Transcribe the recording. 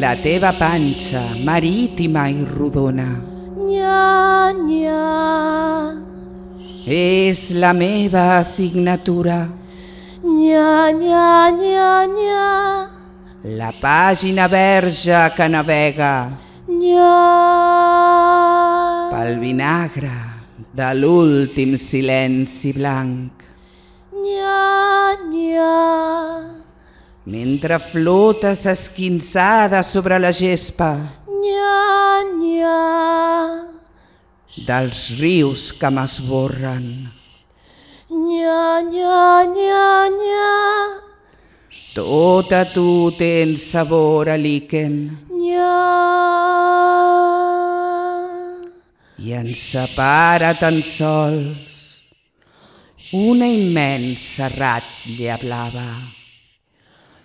la teva panxa marítima i rodona Nya, nya, és la meva assignatura. nya, nya, nya, nya, La pàgina verge que navega nya. pel vinagre de l'últim silenci blanc. Mentre flotes esquinçada sobre la gespa nya, nya, dels rius que m'esborren. nya, nya, nya, nya, Tot a tu tens sabor a líquen nya. i ens separa tan sols una immensa ratlla blava.